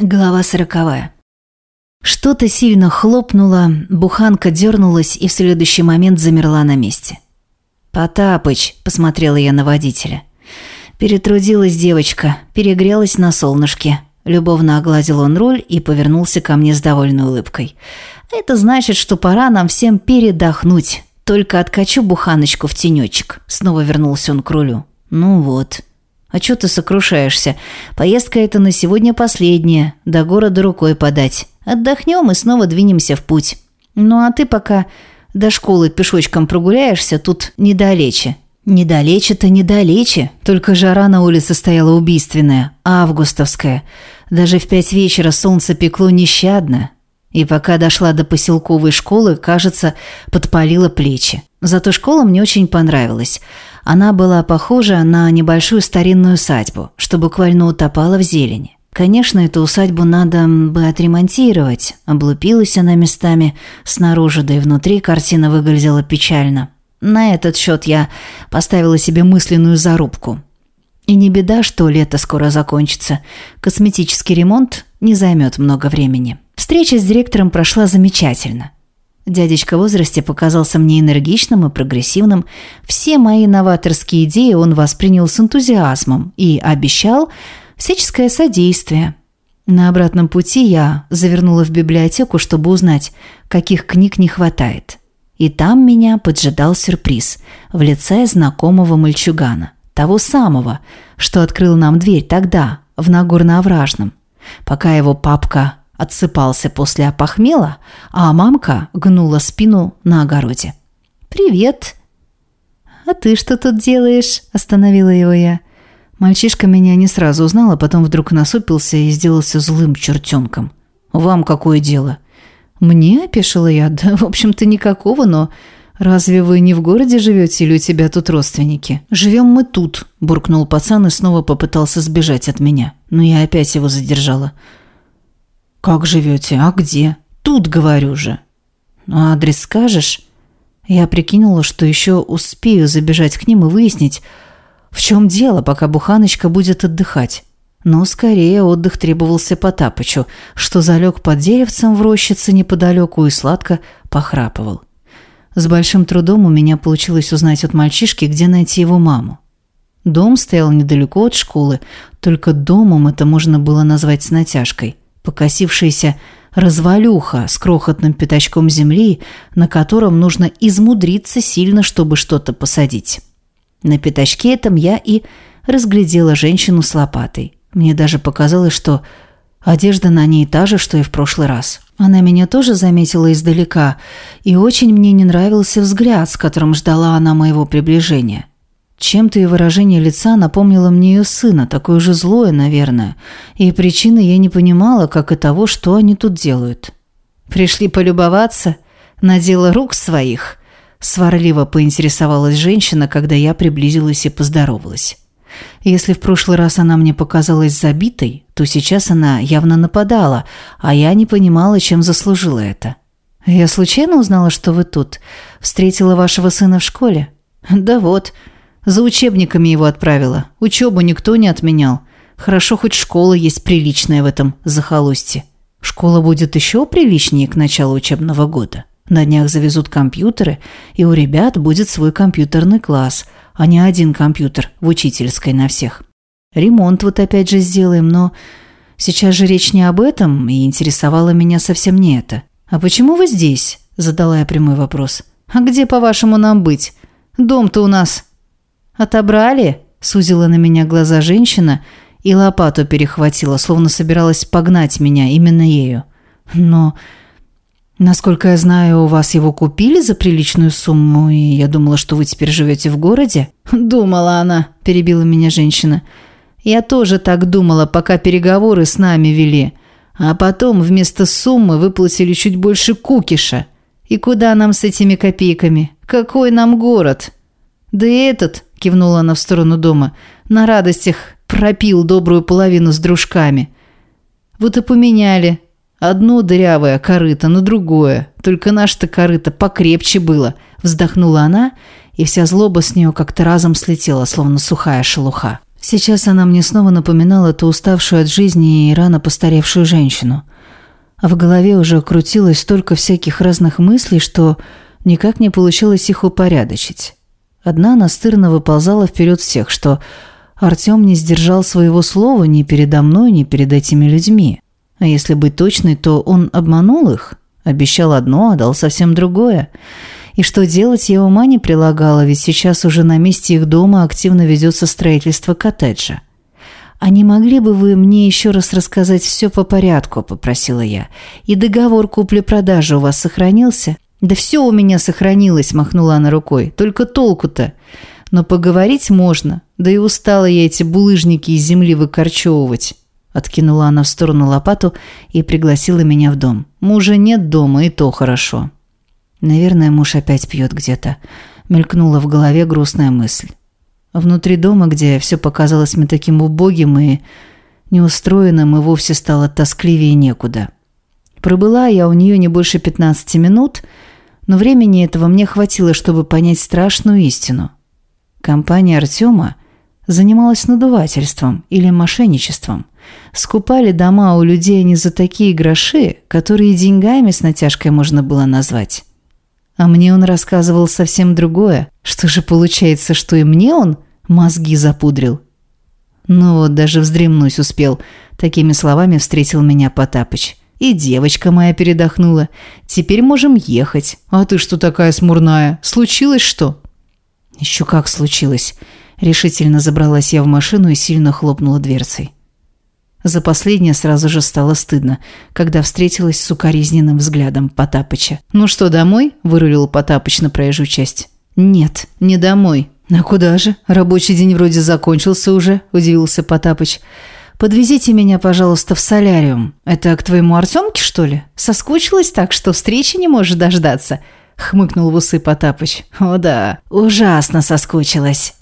Глава сороковая. Что-то сильно хлопнуло, буханка дернулась и в следующий момент замерла на месте. «Потапыч», – посмотрела я на водителя. Перетрудилась девочка, перегрелась на солнышке. Любовно огладил он руль и повернулся ко мне с довольной улыбкой. «Это значит, что пора нам всем передохнуть. Только откачу буханочку в тенечек». Снова вернулся он к рулю. «Ну вот». «А чё ты сокрушаешься? Поездка эта на сегодня последняя. До города рукой подать. Отдохнем и снова двинемся в путь. Ну а ты пока до школы пешочком прогуляешься, тут недалече». «Недалече-то недалече. Только жара на улице стояла убийственная, августовская. Даже в пять вечера солнце пекло нещадно. И пока дошла до поселковой школы, кажется, подпалила плечи. Зато школа мне очень понравилась. Она была похожа на небольшую старинную усадьбу, что буквально утопала в зелени. Конечно, эту усадьбу надо бы отремонтировать. Облупилась она местами снаружи, да и внутри картина выглядела печально. На этот счет я поставила себе мысленную зарубку. И не беда, что лето скоро закончится. Косметический ремонт не займет много времени. Встреча с директором прошла замечательно. Дядечка в возрасте показался мне энергичным и прогрессивным. Все мои новаторские идеи он воспринял с энтузиазмом и обещал всяческое содействие. На обратном пути я завернула в библиотеку, чтобы узнать, каких книг не хватает. И там меня поджидал сюрприз в лице знакомого мальчугана. Того самого, что открыл нам дверь тогда, в Нагорно-Овражном. Пока его папка отсыпался после опохмела, а мамка гнула спину на огороде. «Привет!» «А ты что тут делаешь?» – остановила его я. Мальчишка меня не сразу узнал, а потом вдруг насупился и сделался злым чертенком. «Вам какое дело?» «Мне?» – опешила я. «Да, в общем-то, никакого, но...» «Разве вы не в городе живете или у тебя тут родственники?» «Живем мы тут», – буркнул пацан и снова попытался сбежать от меня. Но я опять его задержала. «Как живете? А где?» «Тут, говорю же». «А адрес скажешь?» Я прикинула, что еще успею забежать к ним и выяснить, в чем дело, пока Буханочка будет отдыхать. Но скорее отдых требовался Потапычу, что залег под деревцем в рощице неподалеку и сладко похрапывал. С большим трудом у меня получилось узнать от мальчишки, где найти его маму. Дом стоял недалеко от школы, только домом это можно было назвать с натяжкой – покосившаяся развалюха с крохотным пятачком земли, на котором нужно измудриться сильно, чтобы что-то посадить. На пятачке этом я и разглядела женщину с лопатой. Мне даже показалось, что одежда на ней та же, что и в прошлый раз. Она меня тоже заметила издалека, и очень мне не нравился взгляд, с которым ждала она моего приближения. Чем-то и выражение лица напомнило мне ее сына, такое же злое, наверное. И причины я не понимала, как и того, что они тут делают. «Пришли полюбоваться? На дело рук своих?» Сварливо поинтересовалась женщина, когда я приблизилась и поздоровалась. Если в прошлый раз она мне показалась забитой, то сейчас она явно нападала, а я не понимала, чем заслужила это. «Я случайно узнала, что вы тут? Встретила вашего сына в школе?» «Да вот», за учебниками его отправила. Учебу никто не отменял. Хорошо, хоть школа есть приличная в этом захолустье. Школа будет еще приличнее к началу учебного года. На днях завезут компьютеры, и у ребят будет свой компьютерный класс, а не один компьютер в учительской на всех. Ремонт вот опять же сделаем, но сейчас же речь не об этом, и интересовало меня совсем не это. «А почему вы здесь?» – задала я прямой вопрос. «А где, по-вашему, нам быть? Дом-то у нас «Отобрали?» – сузила на меня глаза женщина и лопату перехватила, словно собиралась погнать меня именно ею. «Но...» «Насколько я знаю, у вас его купили за приличную сумму, и я думала, что вы теперь живете в городе?» «Думала она», – перебила меня женщина. «Я тоже так думала, пока переговоры с нами вели. А потом вместо суммы выплатили чуть больше кукиша. И куда нам с этими копейками? Какой нам город?» «Да и этот кивнула она в сторону дома. «На радостях пропил добрую половину с дружками. Вот и поменяли. Одно дырявое корыто на другое. Только наше-то корыто покрепче было», – вздохнула она, и вся злоба с нее как-то разом слетела, словно сухая шелуха. Сейчас она мне снова напоминала ту уставшую от жизни и рано постаревшую женщину. А в голове уже крутилось столько всяких разных мыслей, что никак не получилось их упорядочить. Одна настырно выползала вперед всех, что Артем не сдержал своего слова ни передо мной, ни перед этими людьми. А если быть точной, то он обманул их, обещал одно, а дал совсем другое. И что делать, я ума не прилагала, ведь сейчас уже на месте их дома активно ведется строительство коттеджа. «А не могли бы вы мне еще раз рассказать все по порядку?» – попросила я. «И договор купли-продажи у вас сохранился?» «Да все у меня сохранилось», – махнула она рукой. «Только толку-то. Но поговорить можно. Да и устала я эти булыжники из земли выкорчевывать». Откинула она в сторону лопату и пригласила меня в дом. «Мужа нет дома, и то хорошо». Наверное, муж опять пьет где-то. Мелькнула в голове грустная мысль. Внутри дома, где все показалось мне таким убогим и неустроенным, и вовсе стало тоскливее некуда. Пробыла я у нее не больше 15 минут, но времени этого мне хватило, чтобы понять страшную истину. Компания Артема занималась надувательством или мошенничеством. Скупали дома у людей не за такие гроши, которые деньгами с натяжкой можно было назвать. А мне он рассказывал совсем другое. Что же получается, что и мне он мозги запудрил? Ну вот, даже вздремнуть успел. Такими словами встретил меня Потапыч. И девочка моя передохнула. Теперь можем ехать. А ты что такая смурная? Случилось что? Еще как случилось. Решительно забралась я в машину и сильно хлопнула дверцей. За последнее сразу же стало стыдно, когда встретилась с укоризненным взглядом Потапыча. «Ну что, домой?» – вырулил Потапыч на проезжую часть. «Нет, не домой». «А куда же? Рабочий день вроде закончился уже», – удивился Потапыч. «Подвезите меня, пожалуйста, в соляриум. Это к твоему Артемке, что ли? Соскучилась так, что встречи не можешь дождаться?» – хмыкнул в усы Потапыч. «О да, ужасно соскучилась».